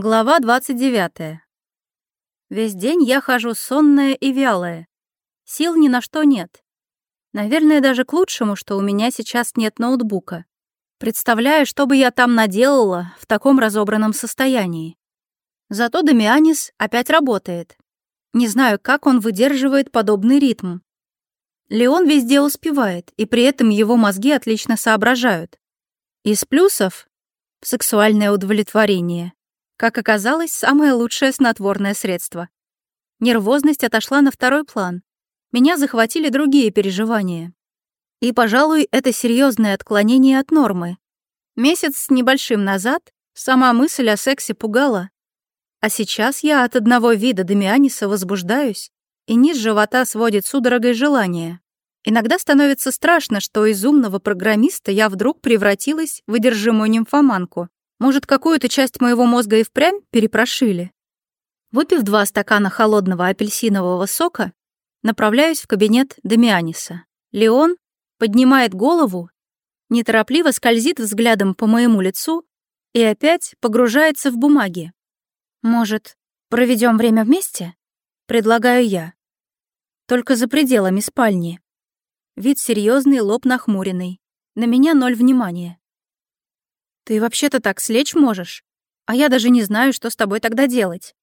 Глава 29. Весь день я хожу сонная и вялая. Сил ни на что нет. Наверное, даже к лучшему, что у меня сейчас нет ноутбука. Представляю, что бы я там наделала в таком разобранном состоянии. Зато Дамианис опять работает. Не знаю, как он выдерживает подобный ритм. Леон везде успевает, и при этом его мозги отлично соображают. Из плюсов — сексуальное удовлетворение. Как оказалось, самое лучшее снотворное средство. Нервозность отошла на второй план. Меня захватили другие переживания. И, пожалуй, это серьезное отклонение от нормы. Месяц с небольшим назад сама мысль о сексе пугала. А сейчас я от одного вида Дамианиса возбуждаюсь, и низ живота сводит судорогой желание. Иногда становится страшно, что из умного программиста я вдруг превратилась в одержимую нимфоманку. Может, какую-то часть моего мозга и впрямь перепрошили? Выпив два стакана холодного апельсинового сока, направляюсь в кабинет Дамианиса. Леон поднимает голову, неторопливо скользит взглядом по моему лицу и опять погружается в бумаги. «Может, проведем время вместе?» — предлагаю я. Только за пределами спальни. Вид серьезный, лоб нахмуренный. На меня ноль внимания. Ты вообще-то так слечь можешь, а я даже не знаю, что с тобой тогда делать.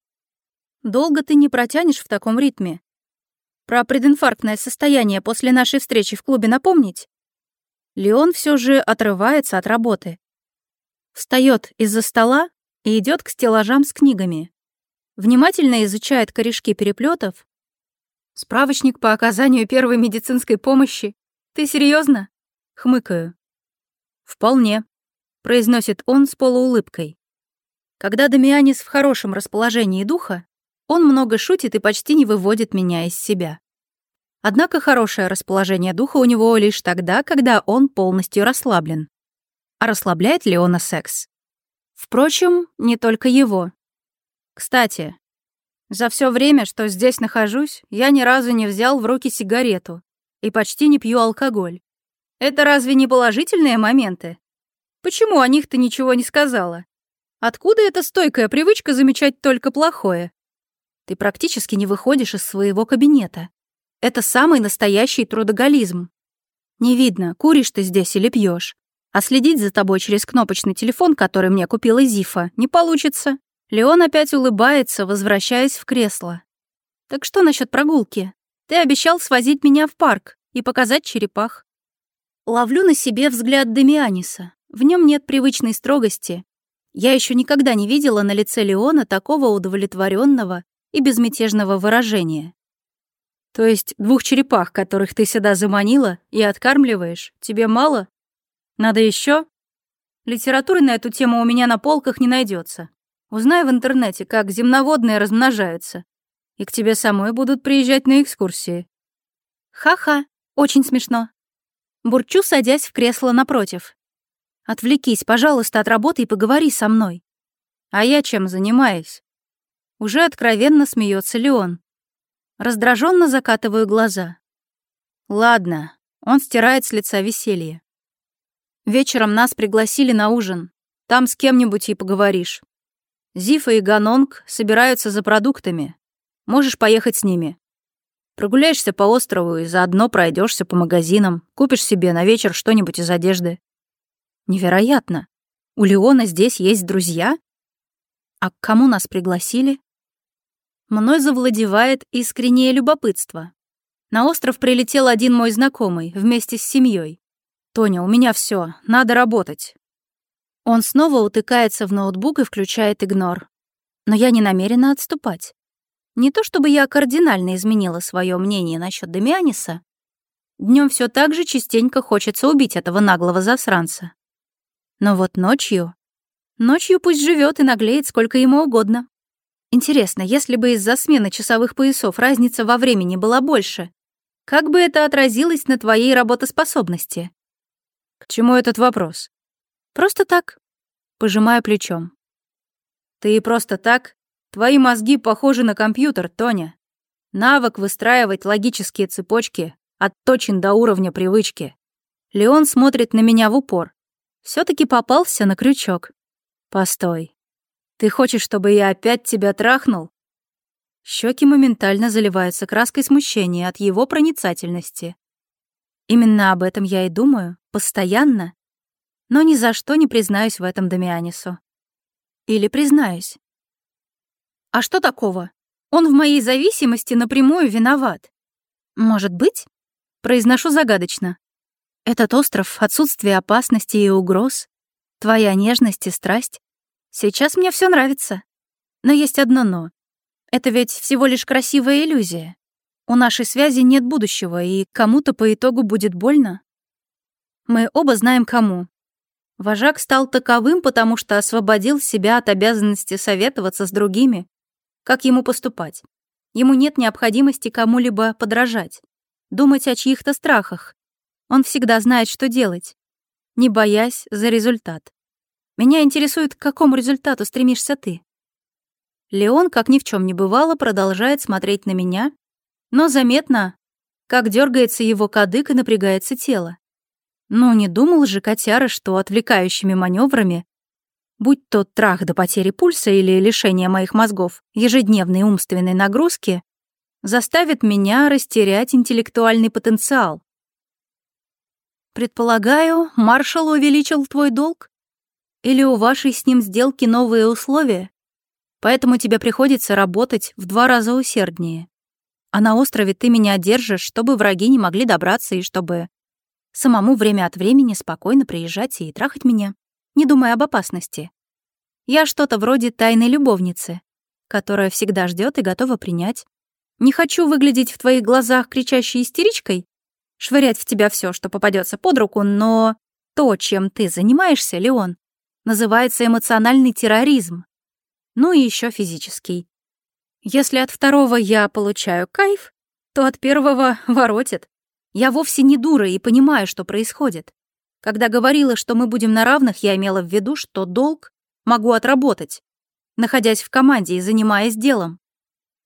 Долго ты не протянешь в таком ритме. Про прединфарктное состояние после нашей встречи в клубе напомнить? Леон все же отрывается от работы. Встает из-за стола и идет к стеллажам с книгами. Внимательно изучает корешки переплетов. Справочник по оказанию первой медицинской помощи. Ты серьезно? Хмыкаю. Вполне произносит он с полуулыбкой. Когда Дамианис в хорошем расположении духа, он много шутит и почти не выводит меня из себя. Однако хорошее расположение духа у него лишь тогда, когда он полностью расслаблен. А расслабляет ли он секс? Впрочем, не только его. Кстати, за все время, что здесь нахожусь, я ни разу не взял в руки сигарету и почти не пью алкоголь. Это разве не положительные моменты? Почему о них ты ничего не сказала? Откуда эта стойкая привычка замечать только плохое? Ты практически не выходишь из своего кабинета. Это самый настоящий трудоголизм. Не видно, куришь ты здесь или пьешь. А следить за тобой через кнопочный телефон, который мне купила Зифа, не получится. Леон опять улыбается, возвращаясь в кресло. Так что насчет прогулки? Ты обещал свозить меня в парк и показать черепах. Ловлю на себе взгляд Демианиса. В нем нет привычной строгости. Я еще никогда не видела на лице Леона такого удовлетворенного и безмятежного выражения. То есть двух черепах, которых ты сюда заманила и откармливаешь, тебе мало? Надо еще? Литературы на эту тему у меня на полках не найдется. Узнай в интернете, как земноводные размножаются. И к тебе самой будут приезжать на экскурсии. Ха-ха, очень смешно. Бурчу, садясь в кресло напротив. Отвлекись, пожалуйста, от работы и поговори со мной. А я чем занимаюсь? Уже откровенно смеется Леон. Раздраженно закатываю глаза. Ладно, он стирает с лица веселье. Вечером нас пригласили на ужин. Там с кем-нибудь и поговоришь. Зифа и Ганонг собираются за продуктами. Можешь поехать с ними. Прогуляешься по острову и заодно пройдешься по магазинам, купишь себе на вечер что-нибудь из одежды. Невероятно! У Леона здесь есть друзья? А к кому нас пригласили? Мной завладевает искреннее любопытство. На остров прилетел один мой знакомый вместе с семьей. «Тоня, у меня все, надо работать». Он снова утыкается в ноутбук и включает игнор. Но я не намерена отступать. Не то чтобы я кардинально изменила свое мнение насчет Демианиса. Днем все так же частенько хочется убить этого наглого засранца. Но вот ночью... Ночью пусть живет и наглеет сколько ему угодно. Интересно, если бы из-за смены часовых поясов разница во времени была больше, как бы это отразилось на твоей работоспособности? К чему этот вопрос? Просто так. Пожимаю плечом. Ты просто так? Твои мозги похожи на компьютер, Тоня. Навык выстраивать логические цепочки отточен до уровня привычки. Леон смотрит на меня в упор, все таки попался на крючок. Постой. Ты хочешь, чтобы я опять тебя трахнул? Щеки моментально заливаются краской смущения от его проницательности. Именно об этом я и думаю, постоянно. Но ни за что не признаюсь в этом Дамианису. Или признаюсь. А что такого? Он в моей зависимости напрямую виноват. Может быть? Произношу загадочно. Этот остров — отсутствие опасности и угроз. Твоя нежность и страсть. Сейчас мне все нравится. Но есть одно «но». Это ведь всего лишь красивая иллюзия. У нашей связи нет будущего, и кому-то по итогу будет больно. Мы оба знаем, кому. Вожак стал таковым, потому что освободил себя от обязанности советоваться с другими. Как ему поступать? Ему нет необходимости кому-либо подражать, думать о чьих-то страхах, он всегда знает, что делать, не боясь за результат. Меня интересует, к какому результату стремишься ты. Леон, как ни в чем не бывало, продолжает смотреть на меня, но заметно, как дергается его кадык и напрягается тело. Но не думал же котяра, что отвлекающими маневрами, будь то трах до потери пульса или лишение моих мозгов ежедневной умственной нагрузки, заставит меня растерять интеллектуальный потенциал. «Предполагаю, маршал увеличил твой долг? Или у вашей с ним сделки новые условия? Поэтому тебе приходится работать в два раза усерднее. А на острове ты меня держишь, чтобы враги не могли добраться и чтобы самому время от времени спокойно приезжать и трахать меня, не думая об опасности. Я что-то вроде тайной любовницы, которая всегда ждет и готова принять. Не хочу выглядеть в твоих глазах кричащей истеричкой, швырять в тебя все, что попадется под руку, но то, чем ты занимаешься, Леон, называется эмоциональный терроризм. Ну и еще физический. Если от второго я получаю кайф, то от первого воротит. Я вовсе не дура и понимаю, что происходит. Когда говорила, что мы будем на равных, я имела в виду, что долг могу отработать, находясь в команде и занимаясь делом,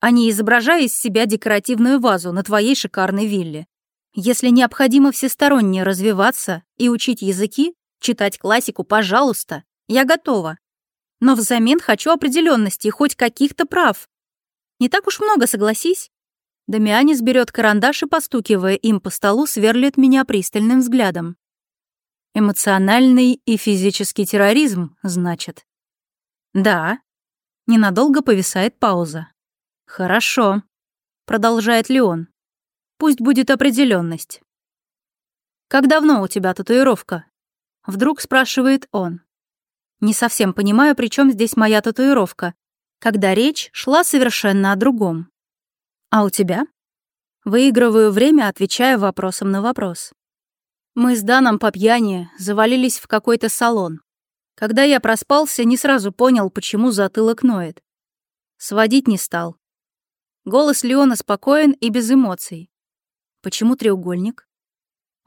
а не изображая из себя декоративную вазу на твоей шикарной вилле. Если необходимо всесторонне развиваться и учить языки, читать классику, пожалуйста, я готова. Но взамен хочу определенности и хоть каких-то прав. Не так уж много, согласись. Дамианис берет карандаш и, постукивая им по столу, сверлит меня пристальным взглядом. Эмоциональный и физический терроризм, значит. Да. Ненадолго повисает пауза. Хорошо. Продолжает Леон. Пусть будет определенность. «Как давно у тебя татуировка?» Вдруг спрашивает он. Не совсем понимаю, при чем здесь моя татуировка, когда речь шла совершенно о другом. «А у тебя?» Выигрываю время, отвечая вопросом на вопрос. Мы с Даном по пьяни завалились в какой-то салон. Когда я проспался, не сразу понял, почему затылок ноет. Сводить не стал. Голос Леона спокоен и без эмоций. Почему треугольник?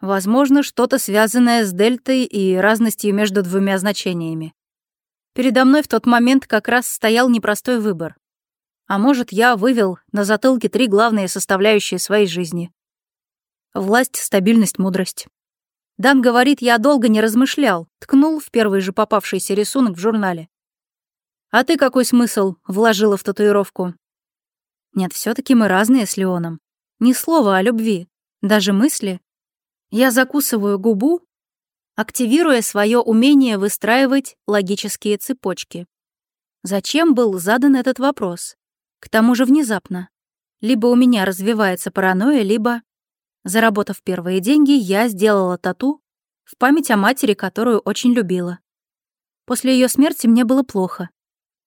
Возможно, что-то связанное с дельтой и разностью между двумя значениями. Передо мной в тот момент как раз стоял непростой выбор. А может, я вывел на затылке три главные составляющие своей жизни. Власть, стабильность, мудрость. Дан говорит, я долго не размышлял, ткнул в первый же попавшийся рисунок в журнале. А ты какой смысл вложила в татуировку? Нет, все таки мы разные с Леоном. Ни слова о любви, даже мысли. Я закусываю губу, активируя свое умение выстраивать логические цепочки. Зачем был задан этот вопрос? К тому же внезапно. Либо у меня развивается паранойя, либо... Заработав первые деньги, я сделала тату в память о матери, которую очень любила. После ее смерти мне было плохо.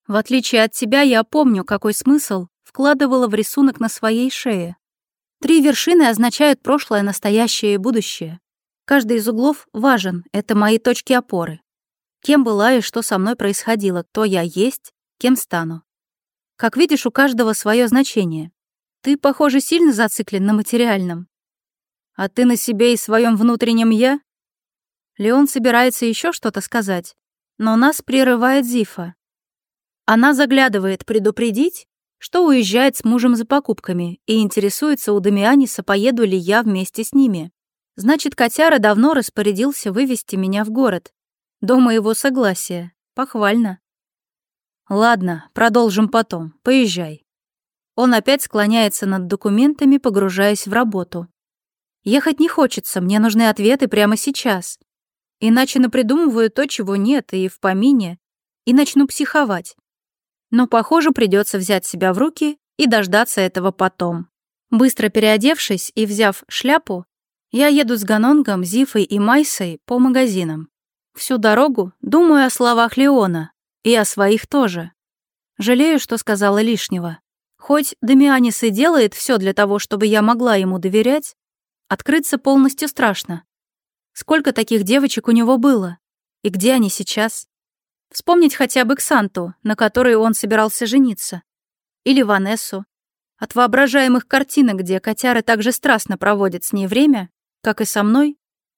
В отличие от тебя, я помню, какой смысл вкладывала в рисунок на своей шее. Три вершины означают прошлое, настоящее и будущее. Каждый из углов важен, это мои точки опоры. Кем была и что со мной происходило, кто я есть, кем стану. Как видишь, у каждого свое значение. Ты, похоже, сильно зациклен на материальном. А ты на себе и своем внутреннем «я»? Леон собирается еще что-то сказать, но нас прерывает Зифа. Она заглядывает предупредить, что уезжает с мужем за покупками и интересуется у Дамианиса, поеду ли я вместе с ними. Значит, котяра давно распорядился вывести меня в город. До моего согласия. Похвально. Ладно, продолжим потом. Поезжай. Он опять склоняется над документами, погружаясь в работу. Ехать не хочется, мне нужны ответы прямо сейчас. Иначе напридумываю то, чего нет, и в помине, и начну психовать. Но, похоже, придется взять себя в руки и дождаться этого потом. Быстро переодевшись и взяв шляпу, я еду с Ганонгом, Зифой и Майсой по магазинам. Всю дорогу думаю о словах Леона и о своих тоже. Жалею, что сказала лишнего. Хоть Дамианис и делает все для того, чтобы я могла ему доверять, открыться полностью страшно. Сколько таких девочек у него было? И где они сейчас? Вспомнить хотя бы Ксанту, на которой он собирался жениться. Или Ванессу. От воображаемых картинок, где котяры так же страстно проводит с ней время, как и со мной,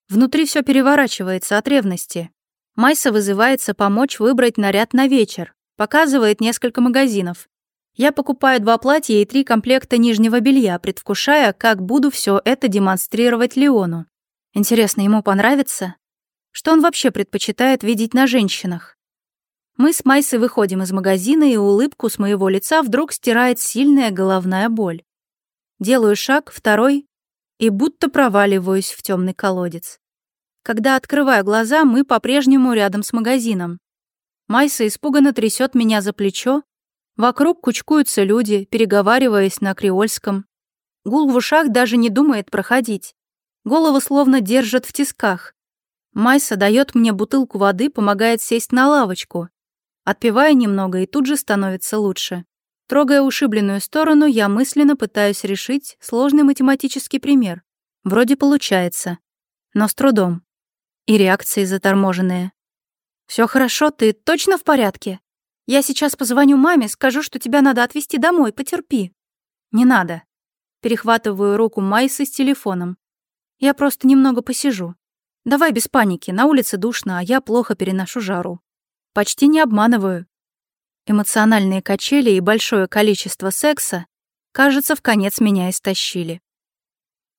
внутри все переворачивается от ревности. Майса вызывается помочь выбрать наряд на вечер, показывает несколько магазинов. Я покупаю два платья и три комплекта нижнего белья, предвкушая, как буду все это демонстрировать Леону. Интересно, ему понравится? Что он вообще предпочитает видеть на женщинах? Мы с Майсой выходим из магазина, и улыбку с моего лица вдруг стирает сильная головная боль. Делаю шаг, второй, и будто проваливаюсь в темный колодец. Когда открываю глаза, мы по-прежнему рядом с магазином. Майса испуганно трясет меня за плечо. Вокруг кучкуются люди, переговариваясь на креольском. Гул в ушах даже не думает проходить. Голову словно держат в тисках. Майса дает мне бутылку воды, помогает сесть на лавочку. Отпиваю немного, и тут же становится лучше. Трогая ушибленную сторону, я мысленно пытаюсь решить сложный математический пример. Вроде получается, но с трудом. И реакции заторможенные. Все хорошо, ты точно в порядке? Я сейчас позвоню маме, скажу, что тебя надо отвезти домой, потерпи». «Не надо». Перехватываю руку Майсы с телефоном. «Я просто немного посижу. Давай без паники, на улице душно, а я плохо переношу жару». Почти не обманываю. Эмоциональные качели и большое количество секса, кажется, в конец меня истощили.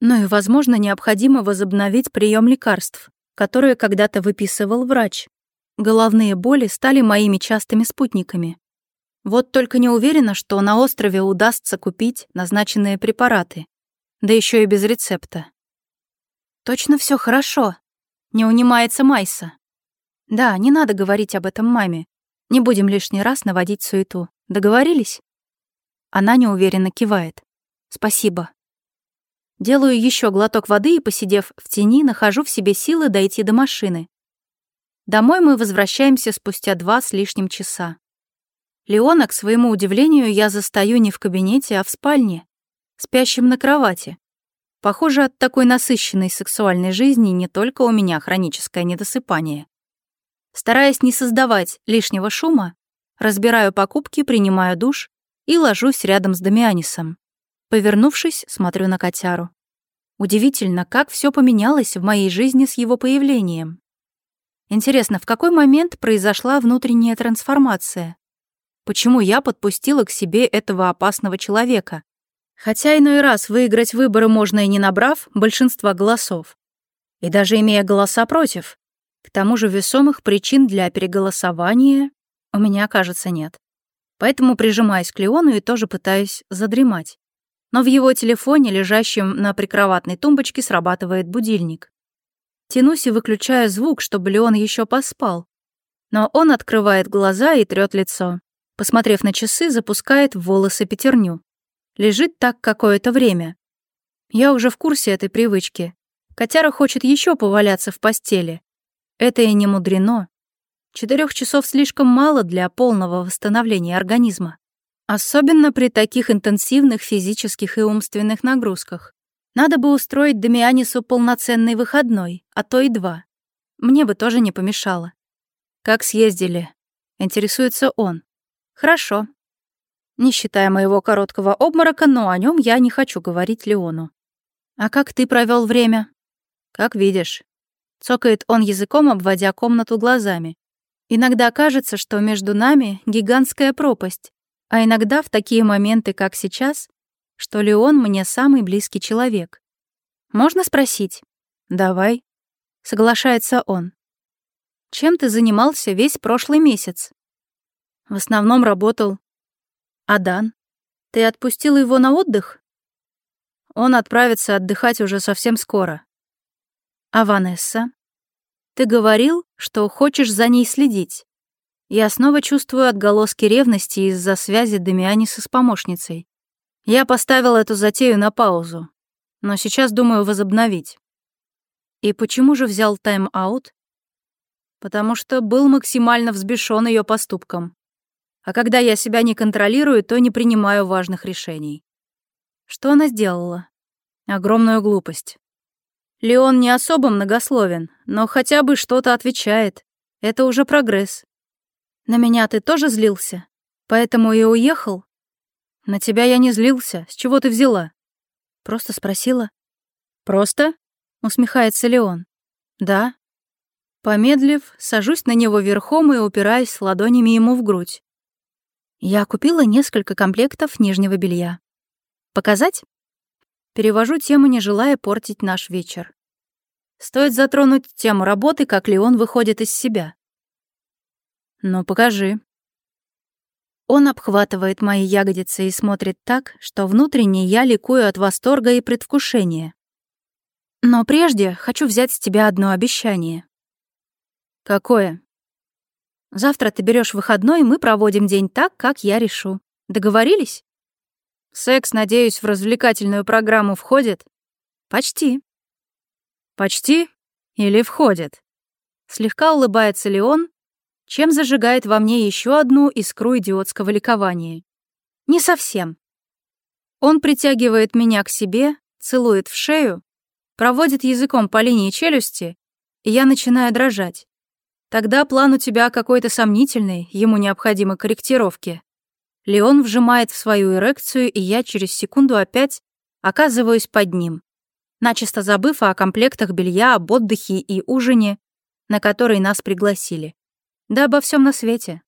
Ну и, возможно, необходимо возобновить прием лекарств, которые когда-то выписывал врач. Головные боли стали моими частыми спутниками. Вот только не уверена, что на острове удастся купить назначенные препараты, да еще и без рецепта. «Точно все хорошо», — не унимается Майса. Да, не надо говорить об этом маме. Не будем лишний раз наводить суету. Договорились? Она неуверенно кивает. Спасибо. Делаю еще глоток воды и, посидев в тени, нахожу в себе силы дойти до машины. Домой мы возвращаемся спустя два с лишним часа. Леона, к своему удивлению, я застаю не в кабинете, а в спальне, спящим на кровати. Похоже, от такой насыщенной сексуальной жизни не только у меня хроническое недосыпание, Стараясь не создавать лишнего шума, разбираю покупки, принимаю душ и ложусь рядом с Дамианисом. Повернувшись, смотрю на котяру. Удивительно, как все поменялось в моей жизни с его появлением. Интересно, в какой момент произошла внутренняя трансформация? Почему я подпустила к себе этого опасного человека? Хотя иной раз выиграть выборы можно и не набрав большинства голосов. И даже имея голоса против, к тому же весомых причин для переголосования у меня, кажется, нет. Поэтому прижимаюсь к Леону и тоже пытаюсь задремать. Но в его телефоне, лежащем на прикроватной тумбочке, срабатывает будильник. Тянусь и выключаю звук, чтобы Леон еще поспал. Но он открывает глаза и трет лицо. Посмотрев на часы, запускает в волосы пятерню. Лежит так какое-то время. Я уже в курсе этой привычки. Котяра хочет еще поваляться в постели, это и не мудрено. Четырех часов слишком мало для полного восстановления организма. Особенно при таких интенсивных физических и умственных нагрузках. Надо бы устроить Дамианису полноценный выходной, а то и два. Мне бы тоже не помешало. «Как съездили?» — интересуется он. «Хорошо». Не считая моего короткого обморока, но о нем я не хочу говорить Леону. «А как ты провел время?» «Как видишь, Цокает он языком, обводя комнату глазами. Иногда кажется, что между нами гигантская пропасть, а иногда в такие моменты, как сейчас, что Леон мне самый близкий человек. «Можно спросить?» «Давай», — соглашается он. «Чем ты занимался весь прошлый месяц?» «В основном работал». «Адан, ты отпустил его на отдых?» «Он отправится отдыхать уже совсем скоро», а Ванесса? Ты говорил, что хочешь за ней следить. Я снова чувствую отголоски ревности из-за связи Дамианиса с помощницей. Я поставил эту затею на паузу, но сейчас думаю возобновить. И почему же взял тайм-аут? Потому что был максимально взбешен ее поступком. А когда я себя не контролирую, то не принимаю важных решений. Что она сделала? Огромную глупость. Леон не особо многословен, но хотя бы что-то отвечает. Это уже прогресс. На меня ты тоже злился? Поэтому и уехал? На тебя я не злился. С чего ты взяла? Просто спросила. Просто? Усмехается Леон. Да. Помедлив, сажусь на него верхом и упираюсь ладонями ему в грудь. Я купила несколько комплектов нижнего белья. Показать? Перевожу тему, не желая портить наш вечер. Стоит затронуть тему работы, как Леон выходит из себя. «Ну, покажи». Он обхватывает мои ягодицы и смотрит так, что внутренне я ликую от восторга и предвкушения. «Но прежде хочу взять с тебя одно обещание». «Какое?» «Завтра ты берешь выходной, и мы проводим день так, как я решу. Договорились?» Секс, надеюсь, в развлекательную программу входит? Почти. Почти или входит? Слегка улыбается ли он, чем зажигает во мне еще одну искру идиотского ликования. Не совсем. Он притягивает меня к себе, целует в шею, проводит языком по линии челюсти, и я начинаю дрожать. Тогда план у тебя какой-то сомнительный, ему необходимы корректировки. Леон вжимает в свою эрекцию, и я через секунду опять оказываюсь под ним, начисто забыв о комплектах белья, об отдыхе и ужине, на который нас пригласили. Да обо всем на свете.